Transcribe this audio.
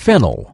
fennel.